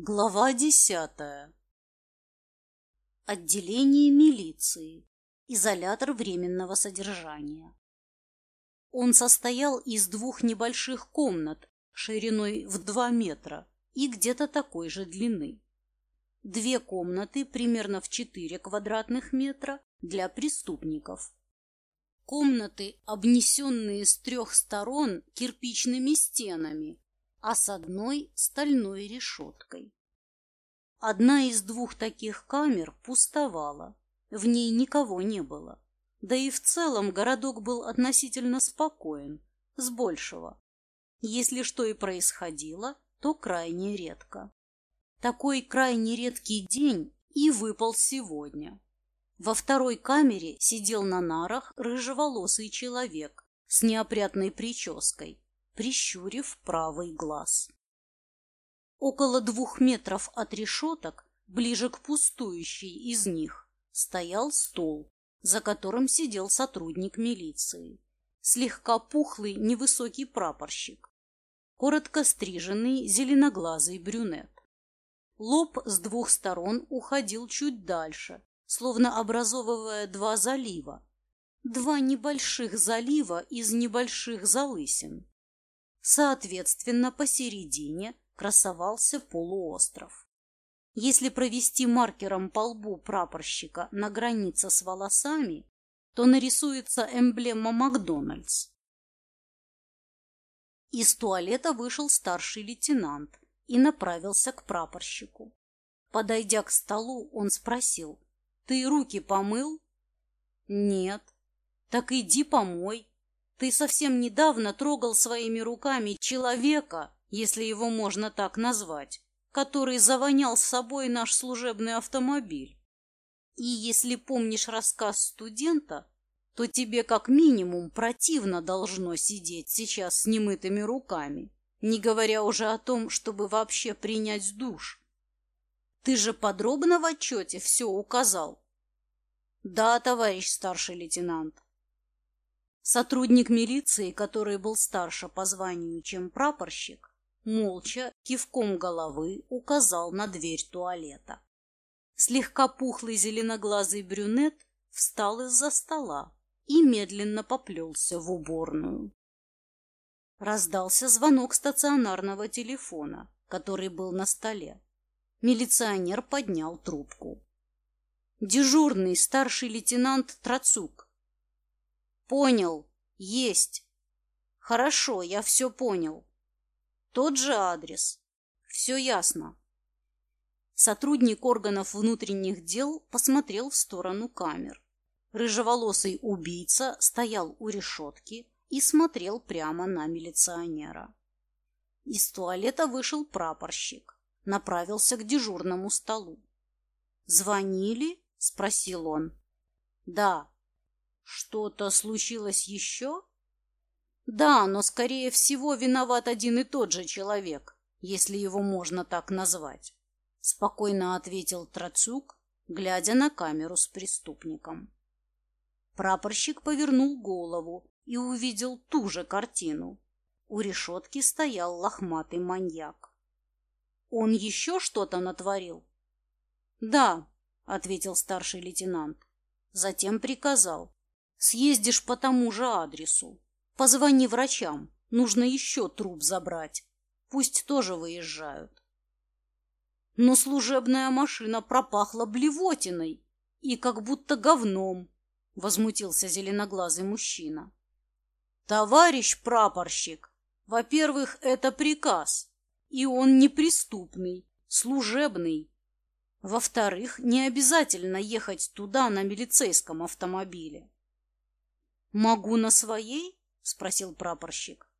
Глава десятая. Отделение милиции. Изолятор временного содержания. Он состоял из двух небольших комнат шириной в два метра и где-то такой же длины. Две комнаты примерно в четыре квадратных метра для преступников. Комнаты, обнесенные с трех сторон кирпичными стенами, а с одной стальной решеткой. Одна из двух таких камер пустовала, в ней никого не было. Да и в целом городок был относительно спокоен, с большего. Если что и происходило, то крайне редко. Такой крайне редкий день и выпал сегодня. Во второй камере сидел на нарах рыжеволосый человек с неопрятной прической, прищурив правый глаз. Около двух метров от решеток, ближе к пустующей из них, стоял стол, за которым сидел сотрудник милиции, слегка пухлый невысокий прапорщик, коротко стриженный зеленоглазый брюнет. Лоб с двух сторон уходил чуть дальше, словно образовывая два залива, два небольших залива из небольших залысин. Соответственно, посередине красовался полуостров. Если провести маркером по лбу прапорщика на границе с волосами, то нарисуется эмблема Макдональдс. Из туалета вышел старший лейтенант и направился к прапорщику. Подойдя к столу, он спросил, «Ты руки помыл?» «Нет». «Так иди помой. Ты совсем недавно трогал своими руками человека, если его можно так назвать, который завонял с собой наш служебный автомобиль. И если помнишь рассказ студента, то тебе как минимум противно должно сидеть сейчас с немытыми руками, не говоря уже о том, чтобы вообще принять душ. Ты же подробно в отчете все указал? Да, товарищ старший лейтенант. Сотрудник милиции, который был старше по званию, чем прапорщик, молча, кивком головы указал на дверь туалета. Слегка пухлый зеленоглазый брюнет встал из-за стола и медленно поплелся в уборную. Раздался звонок стационарного телефона, который был на столе. Милиционер поднял трубку. Дежурный старший лейтенант Трацук Понял. Есть. Хорошо, я все понял. Тот же адрес. Все ясно. Сотрудник органов внутренних дел посмотрел в сторону камер. Рыжеволосый убийца стоял у решетки и смотрел прямо на милиционера. Из туалета вышел прапорщик, направился к дежурному столу. «Звонили?» — спросил он. «Да», что-то случилось еще? Да, но, скорее всего, виноват один и тот же человек, если его можно так назвать, спокойно ответил Трацук, глядя на камеру с преступником. Прапорщик повернул голову и увидел ту же картину. У решетки стоял лохматый маньяк. Он еще что-то натворил? Да, ответил старший лейтенант. Затем приказал. Съездишь по тому же адресу. Позвони врачам. Нужно еще труп забрать. Пусть тоже выезжают. Но служебная машина пропахла блевотиной и как будто говном, возмутился зеленоглазый мужчина. Товарищ прапорщик, во-первых, это приказ, и он неприступный, служебный. Во-вторых, не обязательно ехать туда на милицейском автомобиле. «Могу на своей?» — спросил прапорщик.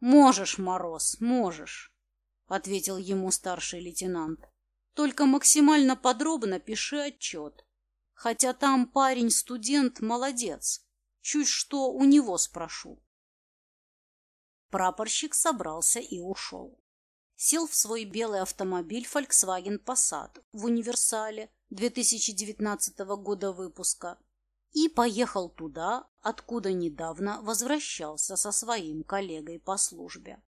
«Можешь, Мороз, можешь», — ответил ему старший лейтенант. «Только максимально подробно пиши отчет. Хотя там парень-студент молодец. Чуть что у него спрошу». Прапорщик собрался и ушел. Сел в свой белый автомобиль Volkswagen Passat в универсале 2019 года выпуска и поехал туда, откуда недавно возвращался со своим коллегой по службе.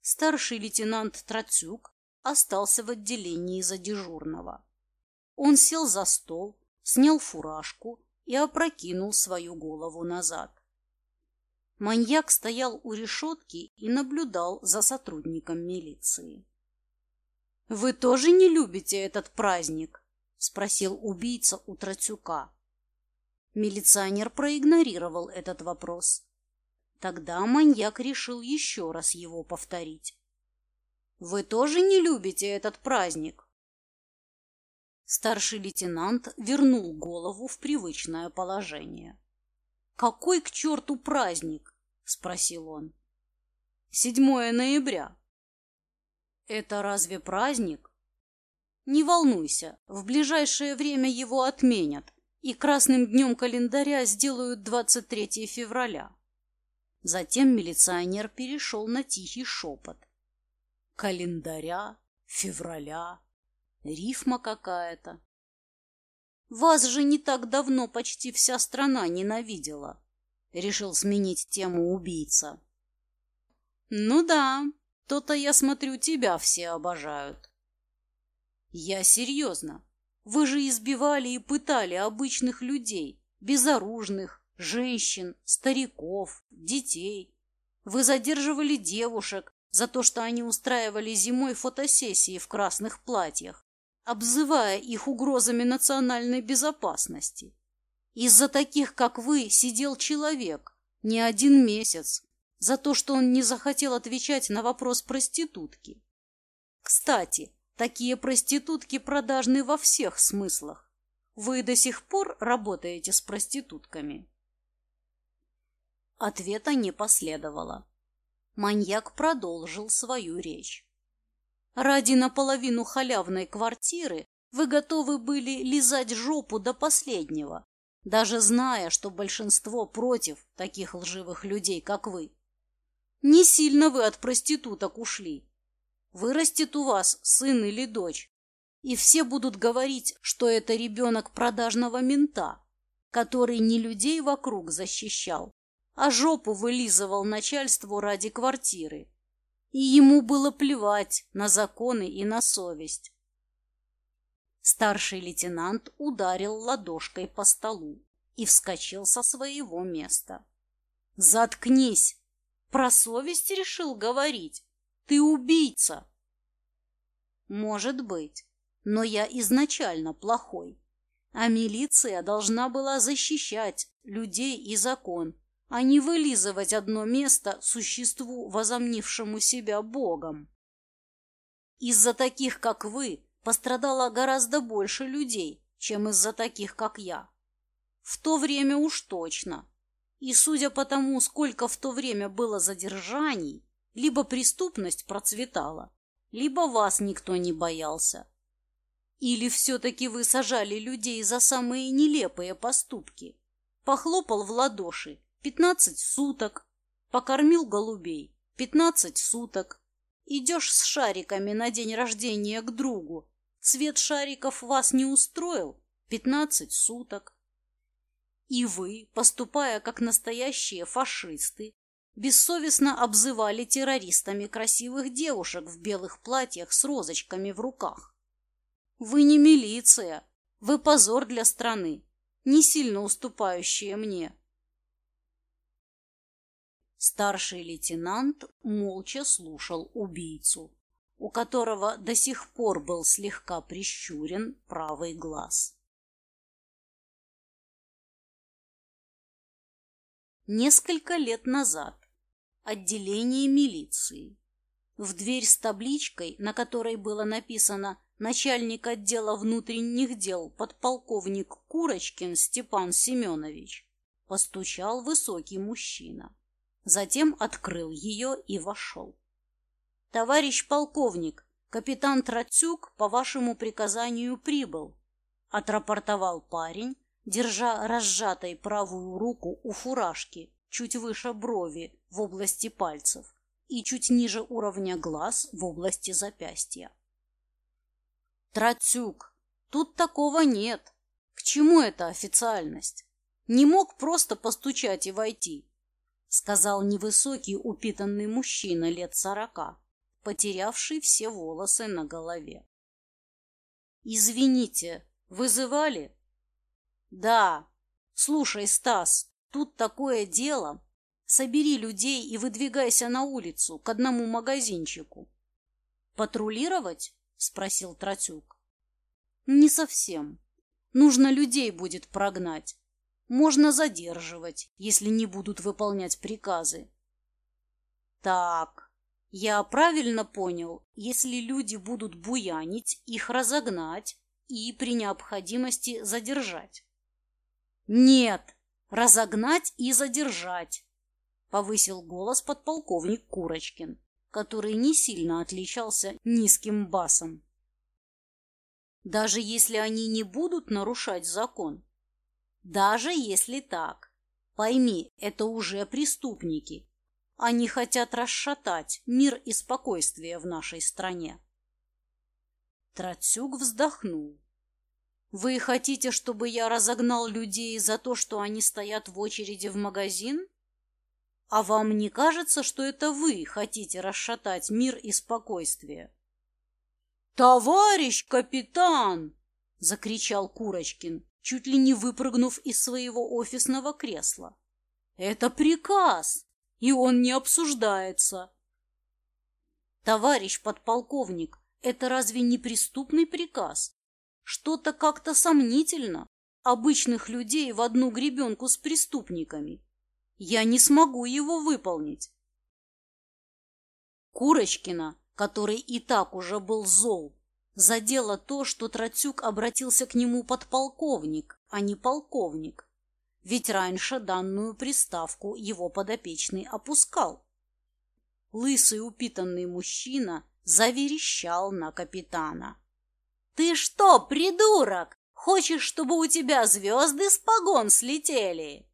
Старший лейтенант Трацюк остался в отделении за дежурного. Он сел за стол, снял фуражку и опрокинул свою голову назад. Маньяк стоял у решетки и наблюдал за сотрудником милиции. «Вы тоже не любите этот праздник?» – спросил убийца у Троцюка. Милиционер проигнорировал этот вопрос. Тогда маньяк решил еще раз его повторить. «Вы тоже не любите этот праздник?» Старший лейтенант вернул голову в привычное положение. «Какой к черту праздник?» – спросил он. «Седьмое ноября». «Это разве праздник?» «Не волнуйся, в ближайшее время его отменят, и красным днем календаря сделают 23 февраля». Затем милиционер перешел на тихий шепот. Календаря, февраля, рифма какая-то. Вас же не так давно почти вся страна ненавидела. Решил сменить тему убийца. Ну да, то-то я смотрю, тебя все обожают. Я серьезно. Вы же избивали и пытали обычных людей, безоружных, женщин, стариков, детей. Вы задерживали девушек за то, что они устраивали зимой фотосессии в красных платьях, обзывая их угрозами национальной безопасности. Из-за таких, как вы, сидел человек не один месяц за то, что он не захотел отвечать на вопрос проститутки. Кстати, такие проститутки продажны во всех смыслах. Вы до сих пор работаете с проститутками? Ответа не последовало. Маньяк продолжил свою речь. Ради наполовину халявной квартиры вы готовы были лизать жопу до последнего, даже зная, что большинство против таких лживых людей, как вы. Не сильно вы от проституток ушли. Вырастет у вас сын или дочь, и все будут говорить, что это ребенок продажного мента, который не людей вокруг защищал, а жопу вылизывал начальству ради квартиры. И ему было плевать на законы и на совесть. Старший лейтенант ударил ладошкой по столу и вскочил со своего места. «Заткнись! Про совесть решил говорить? Ты убийца!» «Может быть, но я изначально плохой, а милиция должна была защищать людей и закон, а не вылизывать одно место существу, возомнившему себя Богом. Из-за таких, как вы, пострадало гораздо больше людей, чем из-за таких, как я. В то время уж точно. И судя по тому, сколько в то время было задержаний, либо преступность процветала, либо вас никто не боялся. Или все-таки вы сажали людей за самые нелепые поступки? Похлопал в ладоши Пятнадцать суток. Покормил голубей. Пятнадцать суток. Идешь с шариками на день рождения к другу. Цвет шариков вас не устроил? Пятнадцать суток. И вы, поступая как настоящие фашисты, бессовестно обзывали террористами красивых девушек в белых платьях с розочками в руках. Вы не милиция, вы позор для страны, не сильно уступающие мне. Старший лейтенант молча слушал убийцу, у которого до сих пор был слегка прищурен правый глаз. Несколько лет назад. Отделение милиции. В дверь с табличкой, на которой было написано «Начальник отдела внутренних дел подполковник Курочкин Степан Семенович», постучал высокий мужчина. Затем открыл ее и вошел. «Товарищ полковник, капитан Трацюк по вашему приказанию прибыл», отрапортовал парень, держа разжатой правую руку у фуражки, чуть выше брови в области пальцев и чуть ниже уровня глаз в области запястья. Трацюк, тут такого нет. К чему эта официальность? Не мог просто постучать и войти сказал невысокий упитанный мужчина лет сорока, потерявший все волосы на голове. «Извините, вызывали?» «Да. Слушай, Стас, тут такое дело. Собери людей и выдвигайся на улицу к одному магазинчику». «Патрулировать?» — спросил Тратюк. «Не совсем. Нужно людей будет прогнать. Можно задерживать, если не будут выполнять приказы. Так, я правильно понял, если люди будут буянить, их разогнать и при необходимости задержать? Нет, разогнать и задержать, повысил голос подполковник Курочкин, который не сильно отличался низким басом. Даже если они не будут нарушать закон, даже если так, пойми, это уже преступники. Они хотят расшатать мир и спокойствие в нашей стране. Трацюк вздохнул. Вы хотите, чтобы я разогнал людей за то, что они стоят в очереди в магазин? А вам не кажется, что это вы хотите расшатать мир и спокойствие? Товарищ капитан! закричал Курочкин чуть ли не выпрыгнув из своего офисного кресла. «Это приказ, и он не обсуждается». «Товарищ подполковник, это разве не преступный приказ? Что-то как-то сомнительно. Обычных людей в одну гребенку с преступниками. Я не смогу его выполнить». Курочкина, который и так уже был зол, Задело то, что Тратюк обратился к нему подполковник, а не полковник. Ведь раньше данную приставку его подопечный опускал. Лысый упитанный мужчина заверещал на капитана. «Ты что, придурок? Хочешь, чтобы у тебя звезды с погон слетели?»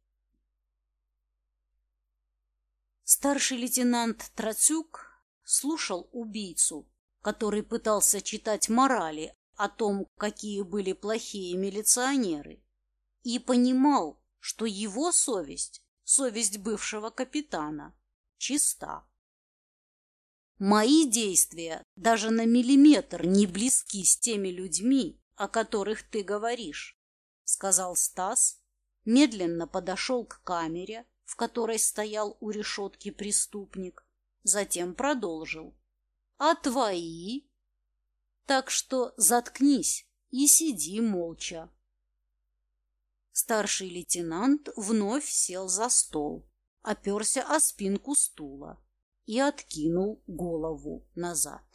Старший лейтенант Трацюк слушал убийцу, который пытался читать морали о том, какие были плохие милиционеры, и понимал, что его совесть, совесть бывшего капитана, чиста. Мои действия даже на миллиметр не близки с теми людьми, о которых ты говоришь, сказал Стас, медленно подошел к камере, в которой стоял у решетки преступник, затем продолжил. А твои? Так что заткнись и сиди молча. Старший лейтенант вновь сел за стол, оперся о спинку стула и откинул голову назад.